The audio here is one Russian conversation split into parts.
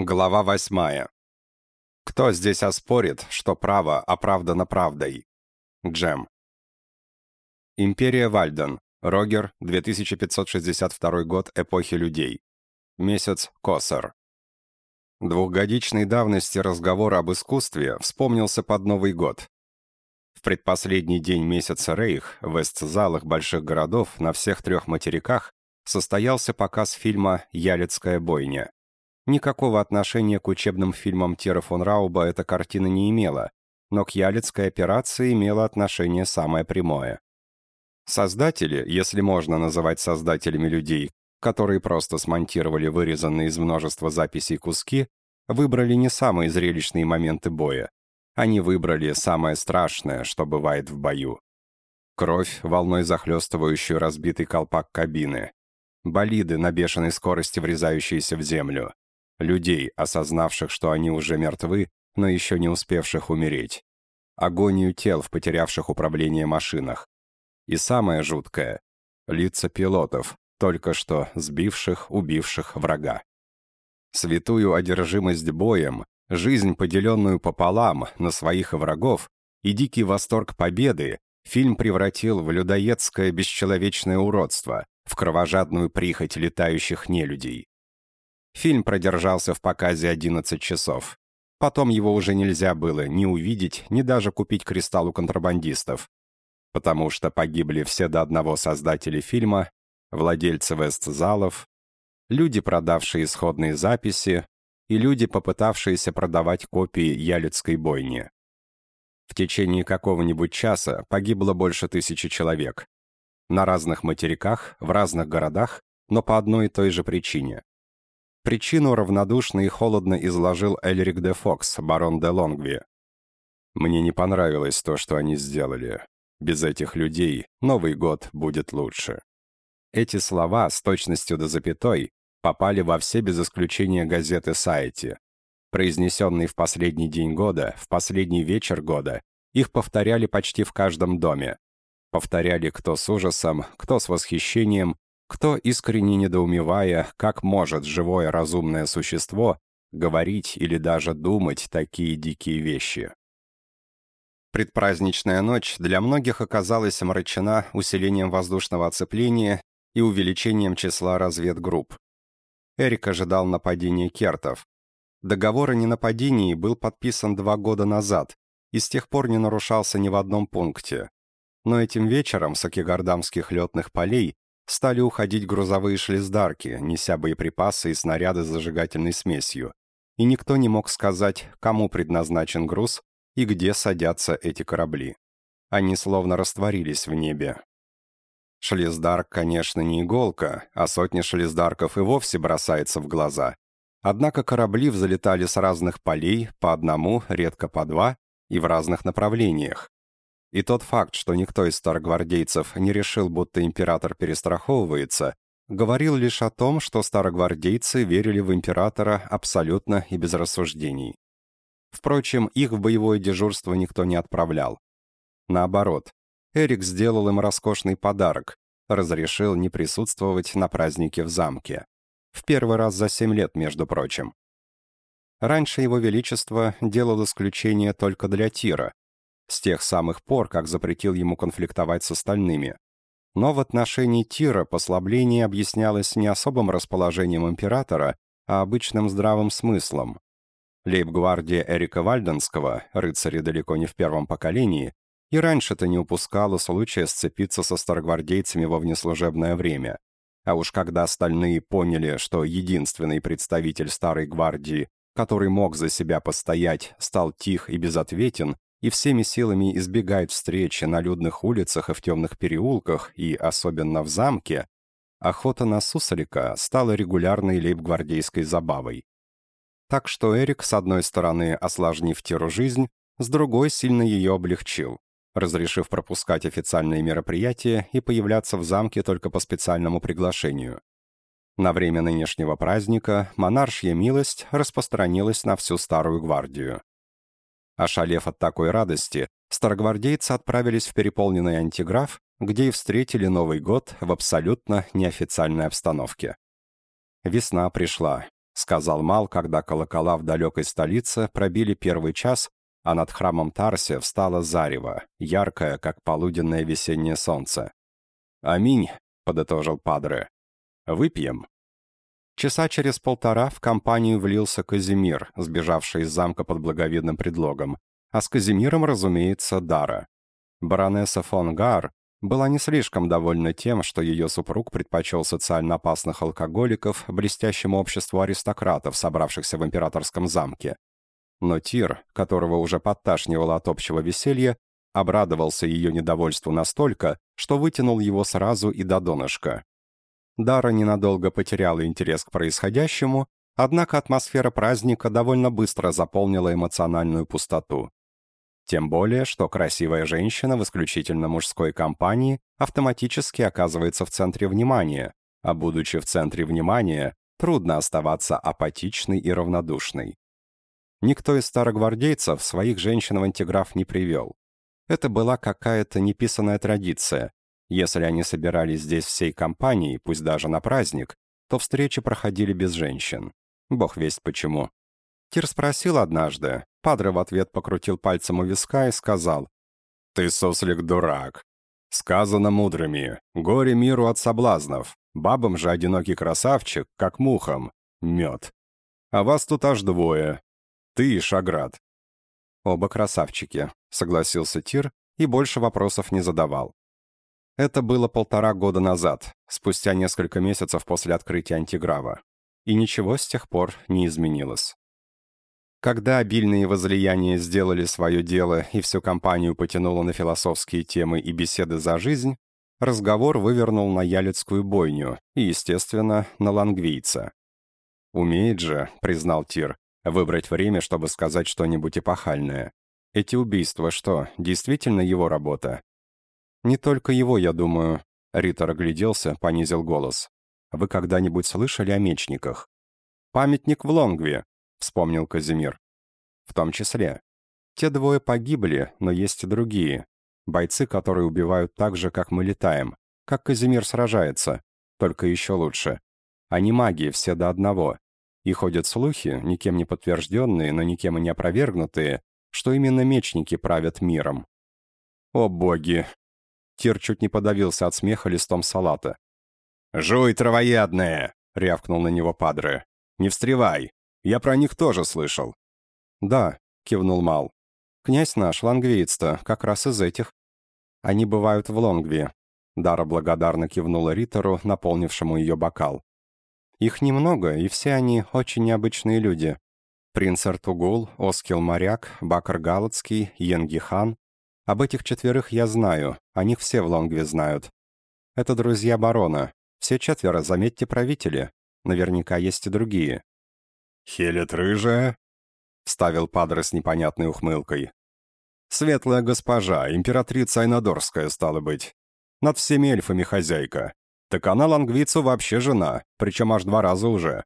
Глава восьмая. Кто здесь оспорит, что право оправдано правдой? Джем. Империя Вальден. Рогер, 2562 год эпохи людей. Месяц Косар. Двухгодичной давности разговор об искусстве вспомнился под Новый год. В предпоследний день месяца Рейх в эст-залах больших городов на всех трех материках состоялся показ фильма «Ялицкая бойня». Никакого отношения к учебным фильмам Тера фон Рауба эта картина не имела, но к Ялицкой операции имела отношение самое прямое. Создатели, если можно называть создателями людей, которые просто смонтировали вырезанные из множества записей куски, выбрали не самые зрелищные моменты боя. Они выбрали самое страшное, что бывает в бою. Кровь, волной захлестывающую разбитый колпак кабины. Болиды на бешеной скорости, врезающиеся в землю людей, осознавших, что они уже мертвы, но еще не успевших умереть, агонию тел в потерявших управление машинах. И самое жуткое — лица пилотов, только что сбивших, убивших врага. Святую одержимость боем, жизнь, поделенную пополам на своих врагов, и дикий восторг победы фильм превратил в людоедское бесчеловечное уродство, в кровожадную прихоть летающих нелюдей. Фильм продержался в показе 11 часов. Потом его уже нельзя было ни увидеть, ни даже купить кристалл у контрабандистов. Потому что погибли все до одного создатели фильма, владельцы вест-залов, люди, продавшие исходные записи, и люди, попытавшиеся продавать копии Ялицкой бойни. В течение какого-нибудь часа погибло больше тысячи человек. На разных материках, в разных городах, но по одной и той же причине. Причину равнодушно и холодно изложил Эльрик де Фокс, барон де Лонгви. «Мне не понравилось то, что они сделали. Без этих людей Новый год будет лучше». Эти слова с точностью до запятой попали во все без исключения газеты Сайти. Произнесенные в последний день года, в последний вечер года, их повторяли почти в каждом доме. Повторяли кто с ужасом, кто с восхищением, кто, искренне недоумевая, как может живое разумное существо говорить или даже думать такие дикие вещи? Предпраздничная ночь для многих оказалась омрачена усилением воздушного оцепления и увеличением числа разведгрупп. Эрик ожидал нападения кертов. Договор о ненападении был подписан два года назад и с тех пор не нарушался ни в одном пункте. Но этим вечером с окигардамских летных полей стали уходить грузовые шлиздарки, неся боеприпасы и снаряды с зажигательной смесью. И никто не мог сказать, кому предназначен груз и где садятся эти корабли. Они словно растворились в небе. Шлиздарк, конечно, не иголка, а сотни шлиздарков и вовсе бросается в глаза. Однако корабли взлетали с разных полей, по одному, редко по два, и в разных направлениях. И тот факт, что никто из старогвардейцев не решил, будто император перестраховывается, говорил лишь о том, что старогвардейцы верили в императора абсолютно и без рассуждений. Впрочем, их в боевое дежурство никто не отправлял. Наоборот, Эрик сделал им роскошный подарок, разрешил не присутствовать на празднике в замке. В первый раз за семь лет, между прочим. Раньше его величество делал исключение только для Тира, с тех самых пор, как запретил ему конфликтовать с остальными. Но в отношении Тира послабление объяснялось не особым расположением императора, а обычным здравым смыслом. Лейб-гвардия Эрика Вальденского, рыцаря далеко не в первом поколении, и раньше-то не упускала случая сцепиться со старогвардейцами во внеслужебное время. А уж когда остальные поняли, что единственный представитель старой гвардии, который мог за себя постоять, стал тих и безответен, и всеми силами избегает встречи на людных улицах и в темных переулках, и особенно в замке, охота на суслика стала регулярной лейб-гвардейской забавой. Так что Эрик, с одной стороны, осложнив Тиру жизнь, с другой сильно ее облегчил, разрешив пропускать официальные мероприятия и появляться в замке только по специальному приглашению. На время нынешнего праздника монаршья милость распространилась на всю Старую Гвардию. Ошалев от такой радости, старогвардейцы отправились в переполненный антиграф, где и встретили Новый год в абсолютно неофициальной обстановке. Весна пришла. сказал Мал, когда колокола в далекой столице пробили первый час, а над храмом Тарсе встало зарево, яркое, как полуденное весеннее солнце. «Аминь», — подытожил Падре. «Выпьем». Часа через полтора в компанию влился Казимир, сбежавший из замка под благовидным предлогом, а с Казимиром, разумеется, Дара. Баронесса фон Гар была не слишком довольна тем, что ее супруг предпочел социально опасных алкоголиков блестящему обществу аристократов, собравшихся в императорском замке. Но Тир, которого уже подташнивало от общего веселья, обрадовался ее недовольству настолько, что вытянул его сразу и до донышка. Дара ненадолго потеряла интерес к происходящему, однако атмосфера праздника довольно быстро заполнила эмоциональную пустоту. Тем более, что красивая женщина в исключительно мужской компании автоматически оказывается в центре внимания, а будучи в центре внимания, трудно оставаться апатичной и равнодушной. Никто из старогвардейцев своих женщин в антиграф не привел. Это была какая-то неписанная традиция, если они собирались здесь всей компанией, пусть даже на праздник, то встречи проходили без женщин. Бог весть почему. Тир спросил однажды. Падре в ответ покрутил пальцем у виска и сказал. «Ты, сослик, дурак. Сказано мудрыми. Горе миру от соблазнов. Бабам же одинокий красавчик, как мухам. Мед. А вас тут аж двое. Ты и Шаград». «Оба красавчики», — согласился Тир и больше вопросов не задавал. Это было полтора года назад, спустя несколько месяцев после открытия антиграва. И ничего с тех пор не изменилось. Когда обильные возлияния сделали свое дело и всю компанию потянуло на философские темы и беседы за жизнь, разговор вывернул на ялицкую бойню и, естественно, на лангвийца. «Умеет же», — признал Тир, — «выбрать время, чтобы сказать что-нибудь эпохальное. Эти убийства что, действительно его работа? «Не только его, я думаю». Риттер огляделся, понизил голос. «Вы когда-нибудь слышали о мечниках?» «Памятник в Лонгве», — вспомнил Казимир. «В том числе. Те двое погибли, но есть и другие. Бойцы, которые убивают так же, как мы летаем. Как Казимир сражается. Только еще лучше. Они маги, все до одного. И ходят слухи, никем не подтвержденные, но никем и не опровергнутые, что именно мечники правят миром. «О боги!» Тир чуть не подавился от смеха листом салата. «Жуй, травоядное!» — рявкнул на него Падре. «Не встревай! Я про них тоже слышал». «Да», — кивнул Мал. «Князь наш, лангвиец-то, как раз из этих. Они бывают в Лонгве». Дара благодарно кивнула Риттеру, наполнившему ее бокал. «Их немного, и все они очень необычные люди. Принц Артугул, Оскил Моряк, Бакар Галацкий, Йенгихан, об этих четверых я знаю, о них все в Лонгве знают. Это друзья барона. Все четверо, заметьте, правители. Наверняка есть и другие». «Хелет рыжая?» — вставил Падре с непонятной ухмылкой. «Светлая госпожа, императрица Айнадорская, стала быть. Над всеми эльфами хозяйка. Так она лангвицу вообще жена, причем аж два раза уже.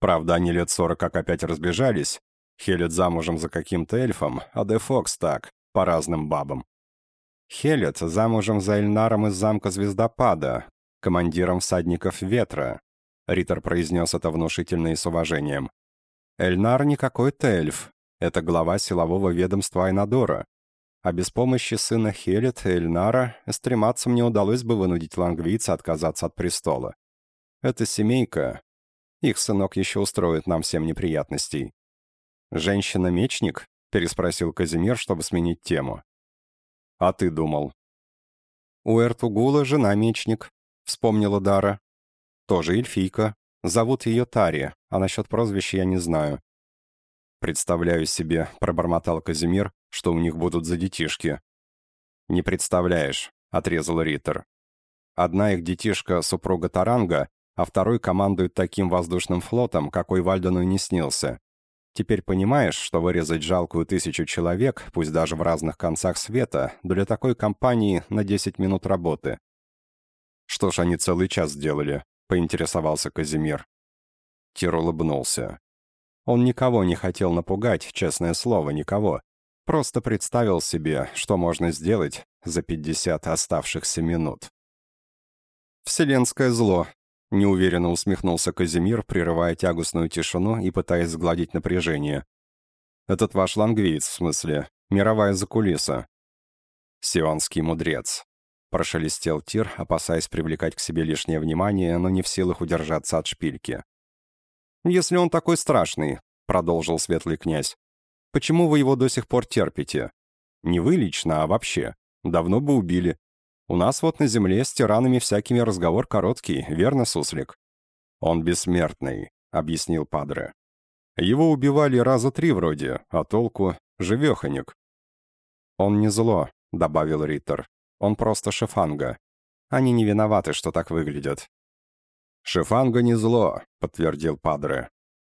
Правда, они лет сорок как опять разбежались. Хелет замужем за каким-то эльфом, а Де Фокс так, по разным бабам. Хелет замужем за Эльнаром из замка Звездопада, командиром всадников Ветра. Риттер произнес это внушительно и с уважением. Эльнар не какой-то эльф, это глава силового ведомства Айнадора. А без помощи сына Хелет и Эльнара стрематься мне удалось бы вынудить лангвийца отказаться от престола. Эта семейка... Их сынок еще устроит нам всем неприятностей. Женщина-мечник? Переспросил Казимир, чтобы сменить тему. «А ты думал?» «У Эртугула жена мечник», — вспомнила Дара. «Тоже эльфийка. Зовут ее Тари, а насчет прозвища я не знаю». «Представляю себе», — пробормотал Казимир, — «что у них будут за детишки». «Не представляешь», — отрезал Риттер. «Одна их детишка — супруга Таранга, а второй командует таким воздушным флотом, какой Вальдену не снился. Теперь понимаешь, что вырезать жалкую тысячу человек, пусть даже в разных концах света, для такой компании на 10 минут работы. Что ж они целый час сделали, поинтересовался Казимир. Тир улыбнулся. Он никого не хотел напугать, честное слово, никого. Просто представил себе, что можно сделать за 50 оставшихся минут. «Вселенское зло», Неуверенно усмехнулся Казимир, прерывая тягостную тишину и пытаясь сгладить напряжение. «Этот ваш лангвиец, в смысле, мировая закулиса». «Сионский мудрец», — прошелестел Тир, опасаясь привлекать к себе лишнее внимание, но не в силах удержаться от шпильки. «Если он такой страшный», — продолжил светлый князь, — «почему вы его до сих пор терпите? Не вы лично, а вообще. Давно бы убили. У нас вот на земле с тиранами всякими разговор короткий, верно, суслик?» «Он бессмертный», — объяснил Падре. «Его убивали раза три вроде, а толку — живеханик». «Он не зло», — добавил Риттер. «Он просто шефанга. Они не виноваты, что так выглядят». «Шефанга не зло», — подтвердил Падре.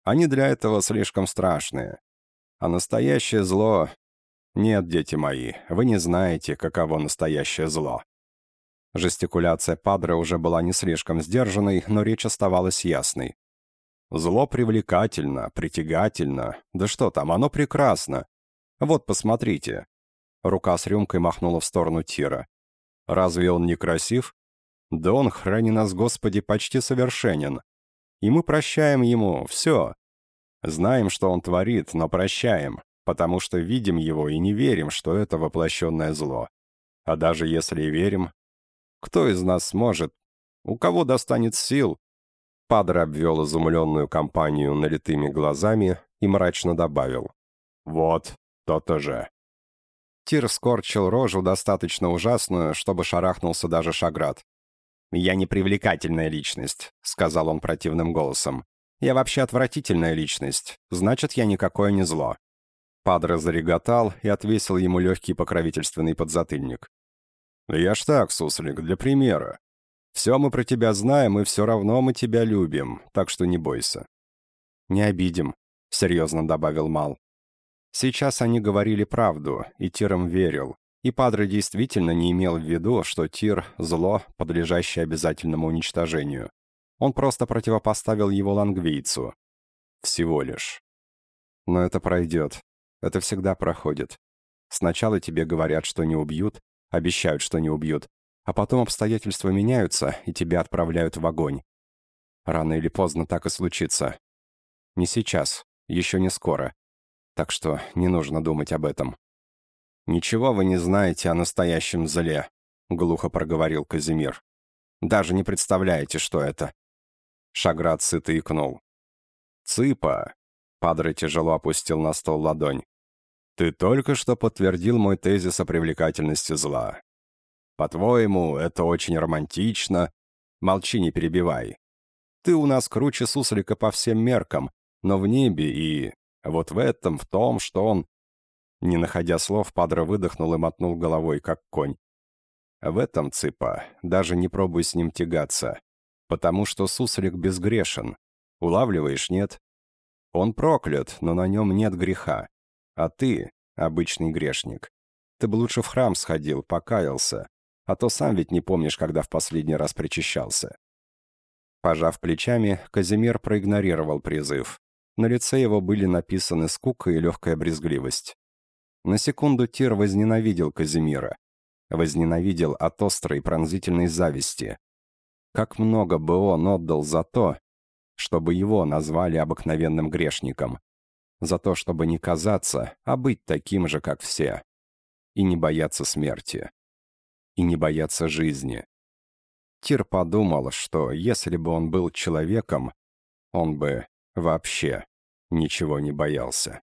«Они для этого слишком страшные. А настоящее зло... Нет, дети мои, вы не знаете, каково настоящее зло». Жестикуляция Падре уже была не слишком сдержанной, но речь оставалась ясной. «Зло привлекательно, притягательно. Да что там, оно прекрасно. Вот, посмотрите». Рука с рюмкой махнула в сторону Тира. «Разве он не красив? Да он, храни нас, Господи, почти совершенен. И мы прощаем ему все. Знаем, что он творит, но прощаем, потому что видим его и не верим, что это воплощенное зло. А даже если и верим, кто из нас сможет? У кого достанет сил?» Падре обвел изумленную компанию налитыми глазами и мрачно добавил. «Вот, то-то же». Тир скорчил рожу достаточно ужасную, чтобы шарахнулся даже Шаград. «Я не привлекательная личность», — сказал он противным голосом. «Я вообще отвратительная личность. Значит, я никакое не зло». Падре зареготал и отвесил ему легкий покровительственный подзатыльник. «Я ж так, суслик, для примера. Все мы про тебя знаем, и все равно мы тебя любим, так что не бойся». «Не обидим», — серьезно добавил Мал. Сейчас они говорили правду, и Тир им верил. И Падре действительно не имел в виду, что Тир — зло, подлежащее обязательному уничтожению. Он просто противопоставил его лангвийцу. Всего лишь. Но это пройдет. Это всегда проходит. Сначала тебе говорят, что не убьют, Обещают, что не убьют. А потом обстоятельства меняются, и тебя отправляют в огонь. Рано или поздно так и случится. Не сейчас, еще не скоро. Так что не нужно думать об этом. «Ничего вы не знаете о настоящем зле», — глухо проговорил Казимир. «Даже не представляете, что это». Шаград сыто икнул. «Цыпа!» — Падре тяжело опустил на стол ладонь. Ты только что подтвердил мой тезис о привлекательности зла. По-твоему, это очень романтично? Молчи, не перебивай. Ты у нас круче суслика по всем меркам, но в небе и... Вот в этом, в том, что он... Не находя слов, Падре выдохнул и мотнул головой, как конь. В этом, цыпа, даже не пробуй с ним тягаться, потому что суслик безгрешен. Улавливаешь, нет? Он проклят, но на нем нет греха. А ты, обычный грешник, ты бы лучше в храм сходил, покаялся, а то сам ведь не помнишь, когда в последний раз причащался». Пожав плечами, Казимир проигнорировал призыв. На лице его были написаны скука и легкая брезгливость. На секунду Тир возненавидел Казимира. Возненавидел от острой пронзительной зависти. Как много бы он отдал за то, чтобы его назвали обыкновенным грешником за то, чтобы не казаться, а быть таким же, как все. И не бояться смерти. И не бояться жизни. Тир подумал, что если бы он был человеком, он бы вообще ничего не боялся.